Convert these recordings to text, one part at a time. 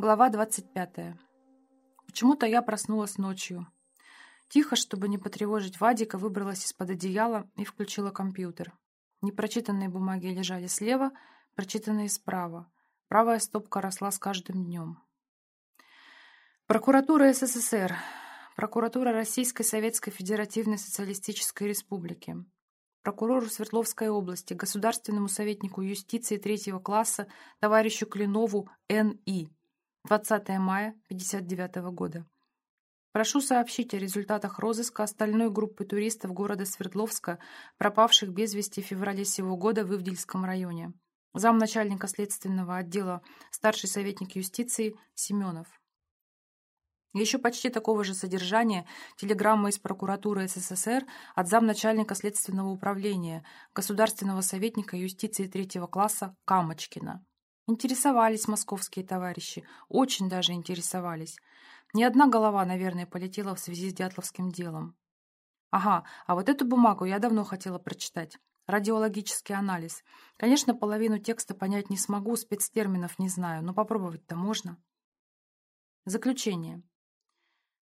Глава 25. Почему-то я проснулась ночью. Тихо, чтобы не потревожить Вадика, выбралась из-под одеяла и включила компьютер. Непрочитанные бумаги лежали слева, прочитанные справа. Правая стопка росла с каждым днем. Прокуратура СССР. Прокуратура Российской Советской Федеративной Социалистической Республики. Прокурору Свердловской области, государственному советнику юстиции третьего класса, товарищу Клинову Н.И. 20 мая 1959 года. Прошу сообщить о результатах розыска остальной группы туристов города Свердловска, пропавших без вести в феврале сего года в Ивдельском районе. Замначальника следственного отдела, старший советник юстиции Семенов. Еще почти такого же содержания телеграмма из прокуратуры СССР от замначальника следственного управления, государственного советника юстиции третьего класса Камочкина. Интересовались московские товарищи, очень даже интересовались. Ни одна голова, наверное, полетела в связи с Дятловским делом. Ага, а вот эту бумагу я давно хотела прочитать. Радиологический анализ. Конечно, половину текста понять не смогу, спецтерминов не знаю, но попробовать-то можно. Заключение.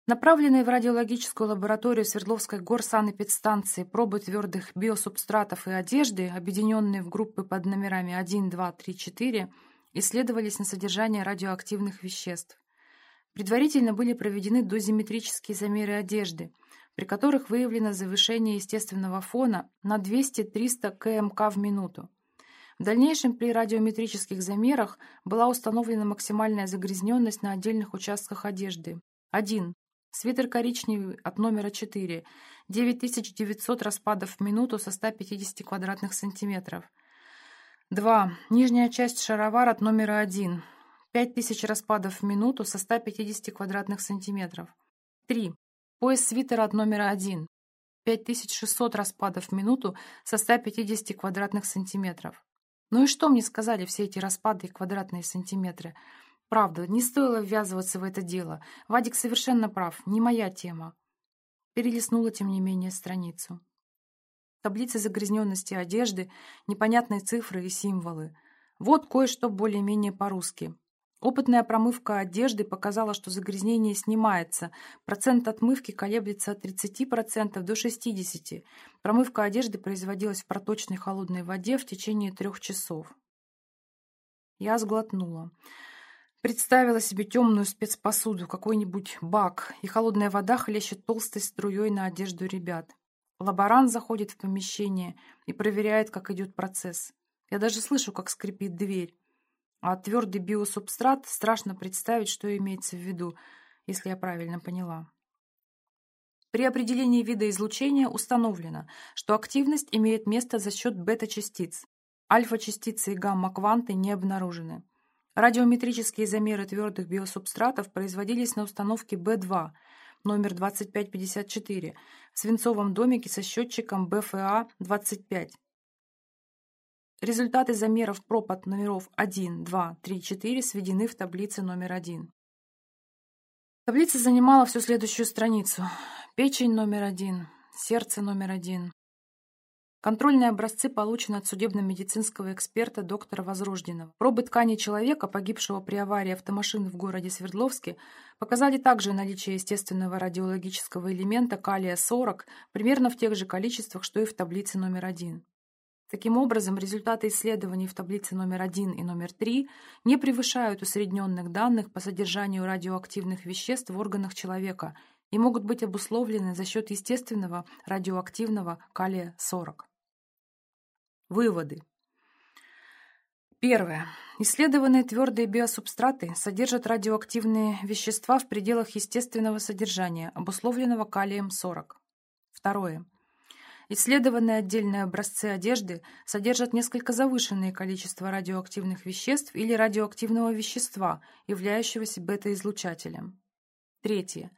Направленные в радиологическую лабораторию Свердловской горсанэпидстанции пробы твердых биосубстратов и одежды, объединенные в группы под номерами 1, 2, 3, 4, исследовались на содержание радиоактивных веществ. Предварительно были проведены дозиметрические замеры одежды, при которых выявлено завышение естественного фона на 200-300 кмк в минуту. В дальнейшем при радиометрических замерах была установлена максимальная загрязненность на отдельных участках одежды. 1. Свитер коричневый от номера 4. 9900 распадов в минуту со 150 квадратных сантиметров. 2. Нижняя часть шаровар от номера 1. 5000 распадов в минуту со 150 квадратных сантиметров. 3. Пояс свитера от номера 1. 5600 распадов в минуту со 150 квадратных сантиметров. Ну и что мне сказали все эти распады и квадратные сантиметры? Правда, не стоило ввязываться в это дело. Вадик совершенно прав, не моя тема. Перелистнула, тем не менее, страницу. Таблицы загрязненности одежды, непонятные цифры и символы. Вот кое-что более-менее по-русски. Опытная промывка одежды показала, что загрязнение снимается. Процент отмывки колеблется от 30% до 60%. Промывка одежды производилась в проточной холодной воде в течение трех часов. Я сглотнула. Представила себе темную спецпосуду, какой-нибудь бак, и холодная вода хлещет толстой струей на одежду ребят. Лаборант заходит в помещение и проверяет, как идет процесс. Я даже слышу, как скрипит дверь. А твердый биосубстрат страшно представить, что имеется в виду, если я правильно поняла. При определении вида излучения установлено, что активность имеет место за счет бета-частиц. Альфа-частицы и гамма-кванты не обнаружены. Радиометрические замеры твердых биосубстратов производились на установке Б2, номер 2554, в свинцовом домике со счетчиком БФА-25. Результаты замеров проб от номеров 1, 2, 3, 4 сведены в таблице номер 1. Таблица занимала всю следующую страницу. Печень номер 1, сердце номер 1, Контрольные образцы получены от судебно-медицинского эксперта доктора Возрожденного. Пробы ткани человека, погибшего при аварии автомашины в городе Свердловске, показали также наличие естественного радиологического элемента калия-40 примерно в тех же количествах, что и в таблице номер один. Таким образом, результаты исследований в таблице номер один и номер три не превышают усредненных данных по содержанию радиоактивных веществ в органах человека и могут быть обусловлены за счет естественного радиоактивного калия-40. Выводы. Первое. Исследованные твердые биосубстраты содержат радиоактивные вещества в пределах естественного содержания, обусловленного калием-40. Второе. Исследованные отдельные образцы одежды содержат несколько завышенное количество радиоактивных веществ или радиоактивного вещества, являющегося бета-излучателем. Третье.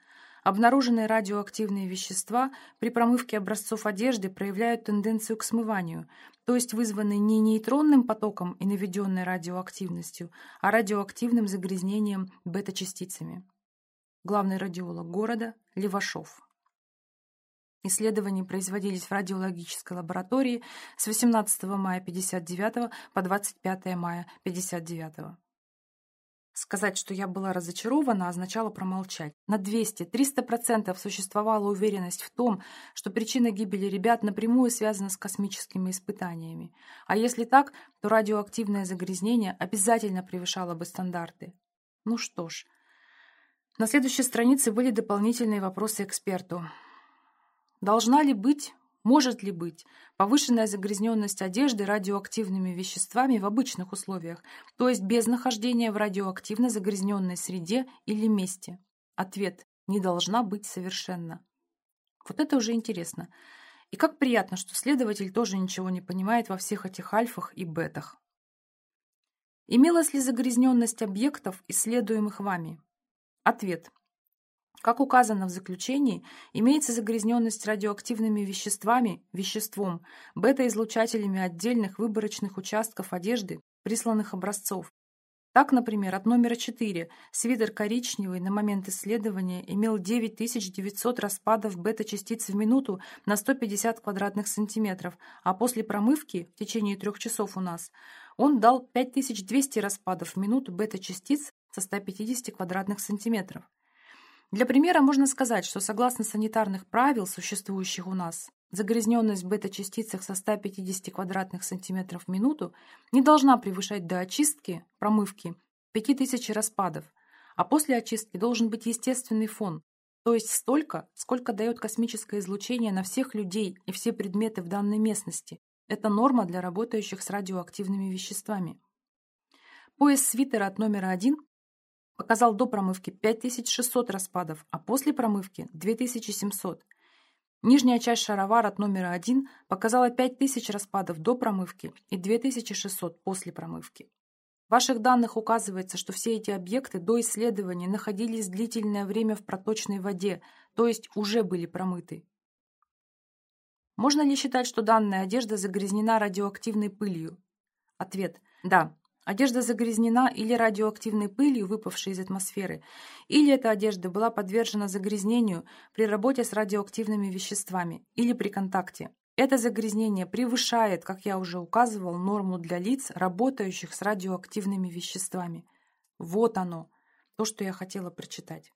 Обнаруженные радиоактивные вещества при промывке образцов одежды проявляют тенденцию к смыванию, то есть вызванные не нейтронным потоком и наведенной радиоактивностью, а радиоактивным загрязнением бета-частицами. Главный радиолог города Левашов. Исследования производились в радиологической лаборатории с 18 мая 1959 по 25 мая 1959. Сказать, что я была разочарована, означало промолчать. На 200-300% существовала уверенность в том, что причина гибели ребят напрямую связана с космическими испытаниями. А если так, то радиоактивное загрязнение обязательно превышало бы стандарты. Ну что ж. На следующей странице были дополнительные вопросы эксперту. Должна ли быть может ли быть повышенная загрязненность одежды радиоактивными веществами в обычных условиях, то есть без нахождения в радиоактивно загрязненной среде или месте? Ответ – не должна быть совершенно. Вот это уже интересно. И как приятно, что следователь тоже ничего не понимает во всех этих альфах и бетах. Имелась ли загрязненность объектов, исследуемых вами? Ответ – как указано в заключении, имеется загрязненность радиоактивными веществами, веществом, бета-излучателями отдельных выборочных участков одежды, присланных образцов. Так, например, от номера 4 свитер коричневый на момент исследования имел 9900 распадов бета-частиц в минуту на 150 квадратных сантиметров, а после промывки, в течение трех часов у нас, он дал 5200 распадов в минуту бета-частиц со 150 квадратных сантиметров. Для примера можно сказать, что согласно санитарных правил, существующих у нас, загрязненность в бета-частицах со 150 квадратных сантиметров в минуту не должна превышать до очистки, промывки, 5000 распадов, а после очистки должен быть естественный фон, то есть столько, сколько дает космическое излучение на всех людей и все предметы в данной местности. Это норма для работающих с радиоактивными веществами. Пояс свитера от номера 1 Показал до промывки 5600 распадов, а после промывки 2700. Нижняя часть шаровара от номера 1 показала 5000 распадов до промывки и 2600 после промывки. В ваших данных указывается, что все эти объекты до исследования находились длительное время в проточной воде, то есть уже были промыты. Можно ли считать, что данная одежда загрязнена радиоактивной пылью? Ответ – да. Одежда загрязнена или радиоактивной пылью, выпавшей из атмосферы, или эта одежда была подвержена загрязнению при работе с радиоактивными веществами или при контакте. Это загрязнение превышает, как я уже указывал, норму для лиц, работающих с радиоактивными веществами. Вот оно, то, что я хотела прочитать.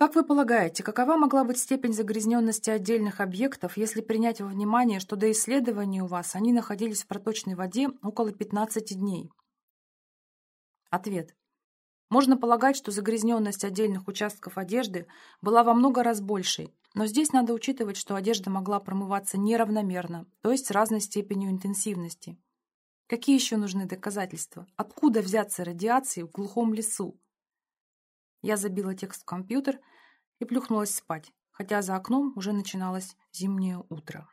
Как вы полагаете, какова могла быть степень загрязненности отдельных объектов, если принять во внимание, что до исследования у вас они находились в проточной воде около 15 дней? Ответ. Можно полагать, что загрязненность отдельных участков одежды была во много раз большей, но здесь надо учитывать, что одежда могла промываться неравномерно, то есть с разной степенью интенсивности. Какие еще нужны доказательства? Откуда взяться радиации в глухом лесу? Я забила текст в компьютер и плюхнулась спать, хотя за окном уже начиналось зимнее утро.